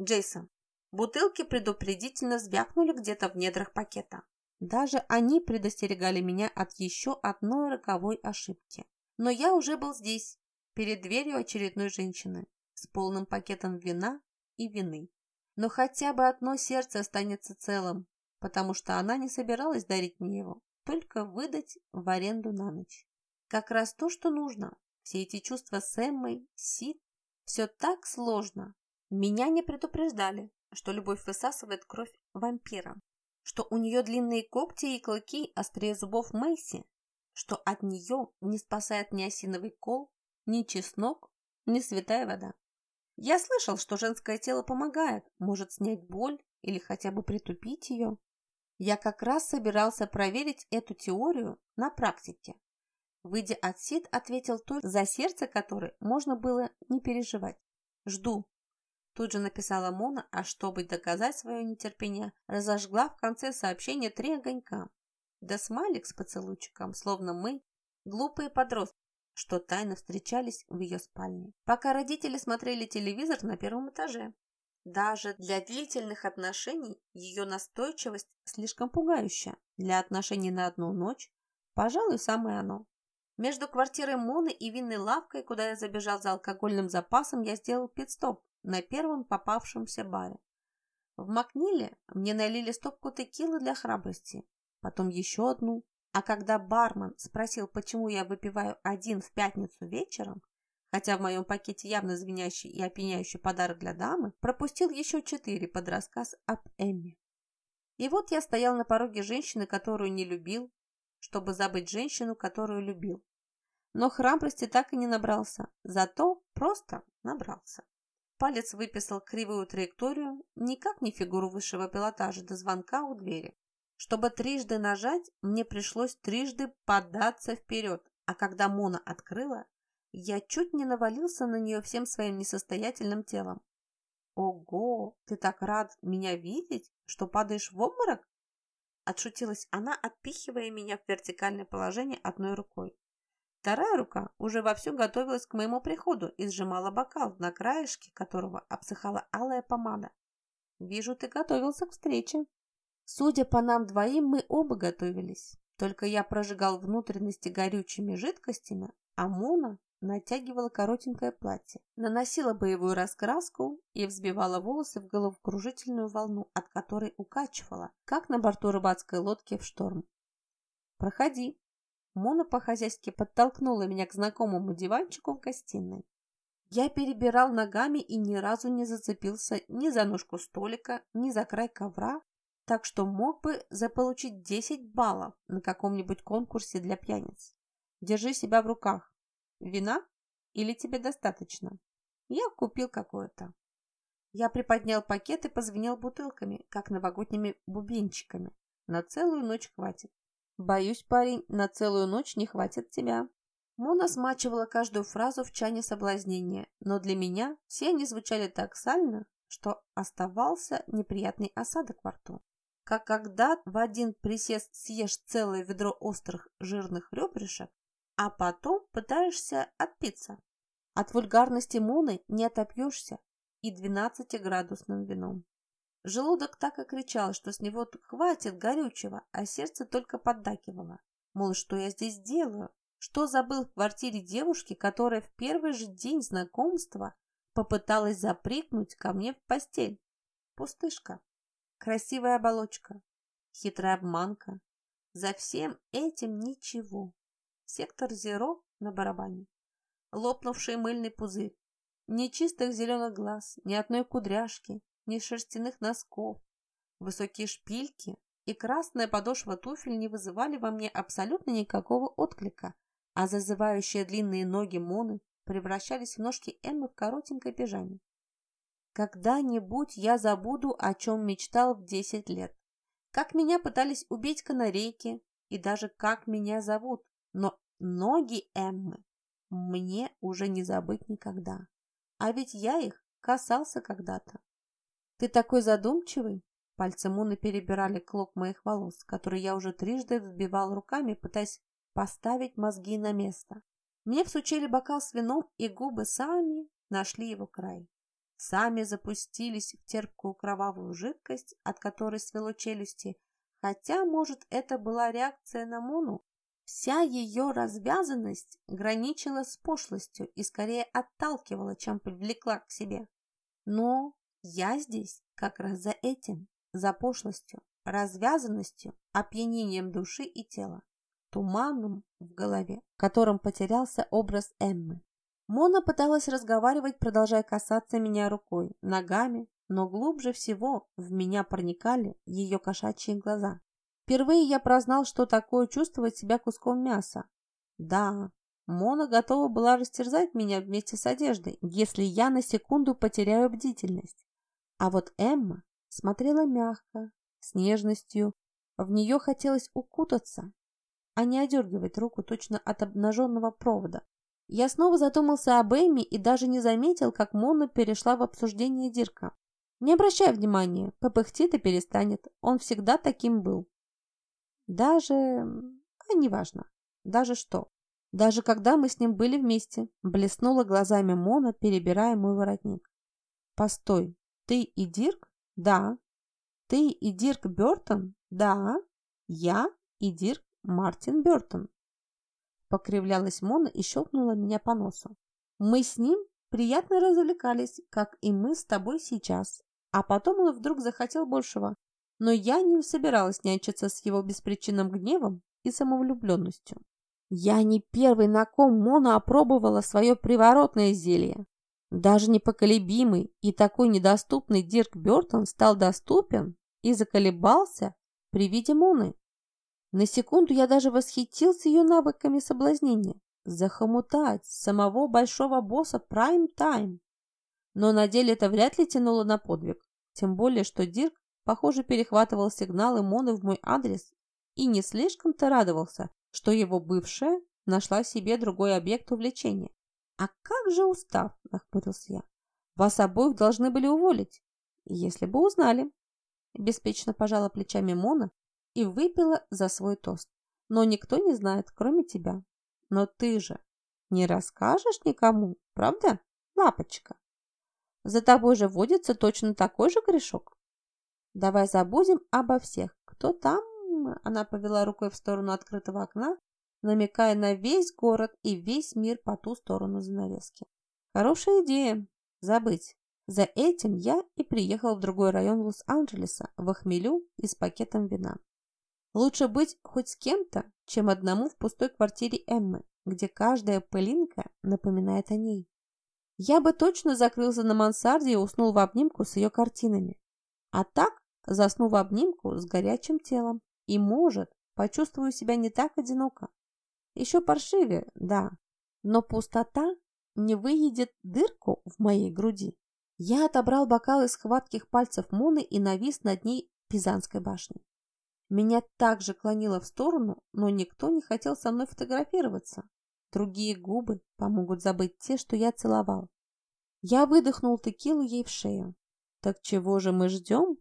Джейсон. Бутылки предупредительно звякнули где-то в недрах пакета. Даже они предостерегали меня от еще одной роковой ошибки. Но я уже был здесь, перед дверью очередной женщины, с полным пакетом вина и вины. Но хотя бы одно сердце останется целым, потому что она не собиралась дарить мне его, только выдать в аренду на ночь. Как раз то, что нужно. Все эти чувства с Эммой, Сид, все так сложно. Меня не предупреждали, что любовь высасывает кровь вампира, что у нее длинные когти и клыки острее зубов Мэйси, что от нее не спасает ни осиновый кол, ни чеснок, ни святая вода. Я слышал, что женское тело помогает, может снять боль или хотя бы притупить ее. Я как раз собирался проверить эту теорию на практике. Выйдя от Сид, ответил то, за сердце которой можно было не переживать. «Жду», Тут же написала Мона, а чтобы доказать свое нетерпение, разожгла в конце сообщения три огонька. Да смайлик с поцелуйчиком, словно мы, глупые подростки, что тайно встречались в ее спальне. Пока родители смотрели телевизор на первом этаже. Даже для длительных отношений ее настойчивость слишком пугающая. Для отношений на одну ночь, пожалуй, самое оно. Между квартирой Моны и винной лавкой, куда я забежал за алкогольным запасом, я сделал пит-стоп на первом попавшемся баре. В Макниле мне налили стопку текилы для храбрости, потом еще одну, а когда бармен спросил, почему я выпиваю один в пятницу вечером, хотя в моем пакете явно звенящий и опьяняющий подарок для дамы, пропустил еще четыре под рассказ об Эмме. И вот я стоял на пороге женщины, которую не любил, чтобы забыть женщину, которую любил. Но храбрости так и не набрался, зато просто набрался. Палец выписал кривую траекторию, никак не фигуру высшего пилотажа до звонка у двери. Чтобы трижды нажать, мне пришлось трижды податься вперед, а когда Мона открыла, я чуть не навалился на нее всем своим несостоятельным телом. «Ого, ты так рад меня видеть, что падаешь в обморок?» Отшутилась она, отпихивая меня в вертикальное положение одной рукой. Вторая рука уже вовсю готовилась к моему приходу и сжимала бокал, на краешке которого обсыхала алая помада. «Вижу, ты готовился к встрече». Судя по нам двоим, мы оба готовились. Только я прожигал внутренности горючими жидкостями, а Мона натягивала коротенькое платье, наносила боевую раскраску и взбивала волосы в головокружительную волну, от которой укачивала, как на борту рыбацкой лодки в шторм. «Проходи», Мона по-хозяйски подтолкнула меня к знакомому диванчику в гостиной. Я перебирал ногами и ни разу не зацепился ни за ножку столика, ни за край ковра, так что мог бы заполучить 10 баллов на каком-нибудь конкурсе для пьяниц. Держи себя в руках. Вина? Или тебе достаточно? Я купил какое-то. Я приподнял пакет и позвенел бутылками, как новогодними бубенчиками. На целую ночь хватит. Боюсь, парень, на целую ночь не хватит тебя. Мона смачивала каждую фразу в чане соблазнения, но для меня все они звучали так сально, что оставался неприятный осадок во рту. Как когда в один присест съешь целое ведро острых жирных ребрышек, а потом пытаешься отпиться. От вульгарности Моны не отопьешься и 12-градусным вином. Желудок так и кричал, что с него хватит горючего, а сердце только поддакивало. Мол, что я здесь делаю? Что забыл в квартире девушки, которая в первый же день знакомства попыталась запрыгнуть ко мне в постель? Пустышка. Красивая оболочка. Хитрая обманка. За всем этим ничего. Сектор Зеро на барабане. Лопнувший мыльный пузырь. Ни чистых зеленых глаз, ни одной кудряшки, ни шерстяных носков. Высокие шпильки и красная подошва туфель не вызывали во мне абсолютно никакого отклика, а зазывающие длинные ноги Моны превращались в ножки Эммы в коротенькой пижаме. Когда-нибудь я забуду, о чем мечтал в десять лет. Как меня пытались убить канарейки и даже как меня зовут. Но ноги Эммы мне уже не забыть никогда. А ведь я их касался когда-то. «Ты такой задумчивый?» Пальцы Муны перебирали клок моих волос, который я уже трижды взбивал руками, пытаясь поставить мозги на место. Мне всучили бокал с вином, и губы сами нашли его край. сами запустились в терпкую кровавую жидкость, от которой свело челюсти, хотя, может, это была реакция на Мону. Вся ее развязанность граничила с пошлостью и скорее отталкивала, чем привлекла к себе. Но я здесь как раз за этим, за пошлостью, развязанностью, опьянением души и тела, туманом в голове, которым потерялся образ Эммы. Мона пыталась разговаривать, продолжая касаться меня рукой, ногами, но глубже всего в меня проникали ее кошачьи глаза. Впервые я прознал, что такое чувствовать себя куском мяса. Да, Мона готова была растерзать меня вместе с одеждой, если я на секунду потеряю бдительность. А вот Эмма смотрела мягко, с нежностью. В нее хотелось укутаться, а не одергивать руку точно от обнаженного провода. Я снова задумался об Эми и даже не заметил, как Мона перешла в обсуждение Дирка. Не обращай внимания, попыхтит и перестанет. Он всегда таким был. Даже... а неважно. Даже что. Даже когда мы с ним были вместе, блеснула глазами Мона, перебирая мой воротник. Постой, ты и Дирк? Да. Ты и Дирк Бертон? Да. Я и Дирк Мартин Бертон. Покривлялась Мона и щелкнула меня по носу. Мы с ним приятно развлекались, как и мы с тобой сейчас. А потом он вдруг захотел большего. Но я не собиралась нянчиться с его беспричинным гневом и самовлюбленностью. Я не первый, на ком Мона опробовала свое приворотное зелье. Даже непоколебимый и такой недоступный Дирк Бертон стал доступен и заколебался при виде Моны. На секунду я даже восхитился ее навыками соблазнения. Захомутать самого большого босса прайм-тайм. Но на деле это вряд ли тянуло на подвиг. Тем более, что Дирк, похоже, перехватывал сигналы Моны в мой адрес и не слишком-то радовался, что его бывшая нашла себе другой объект увлечения. «А как же устав?» – нахмурился я. «Вас обоих должны были уволить, если бы узнали». Беспечно пожала плечами Мона и выпила за свой тост. «Но никто не знает, кроме тебя. Но ты же не расскажешь никому, правда, лапочка? За тобой же водится точно такой же грешок. Давай забудем обо всех. Кто там?» Она повела рукой в сторону открытого окна, намекая на весь город и весь мир по ту сторону занавески. Хорошая идея. Забыть. За этим я и приехал в другой район Лос-Анджелеса, в хмелю и с пакетом вина. Лучше быть хоть с кем-то, чем одному в пустой квартире Эммы, где каждая пылинка напоминает о ней. Я бы точно закрылся на мансарде и уснул в обнимку с ее картинами. А так засну в обнимку с горячим телом и, может, почувствую себя не так одиноко. Еще паршивее, да, но пустота не выедет дырку в моей груди. Я отобрал бокал из хватких пальцев Муны и навис над ней Пизанской башни. Меня также клонило в сторону, но никто не хотел со мной фотографироваться. Другие губы помогут забыть те, что я целовал. Я выдохнул текилу ей в шею. Так чего же мы ждем,